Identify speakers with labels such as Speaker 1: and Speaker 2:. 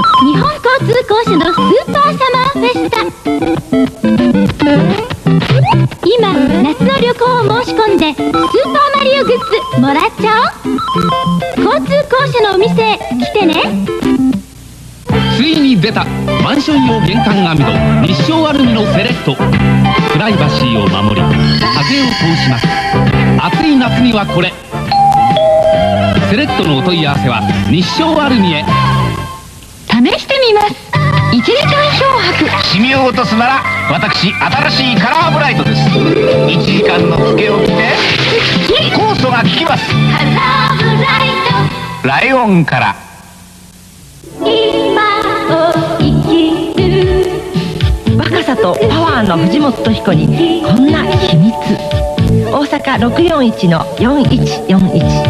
Speaker 1: 日本交通公社のスーパーサマーフェスタ。今夏の旅行を申し込んでスーパーマリオグッズもらっちゃおう。交通公社のお店へ来てね。
Speaker 2: ついに出たマンション用玄関網戸日照アルミのセレクト。プライバシーを守り風を通します。暑い夏にはこれ。セレクトのお問い合わせは日照アルミへ。
Speaker 1: 試してみます。1時間漂白。
Speaker 3: シミを落とすなら私新しいカラーブライトです。1時間のつけ置きで酵素が効きます。
Speaker 1: カラーブライ
Speaker 3: ライオンから。
Speaker 1: ト今を生きる。
Speaker 4: 若さとパワーの藤本敏子にこんな秘密。大阪641の4141
Speaker 1: 時は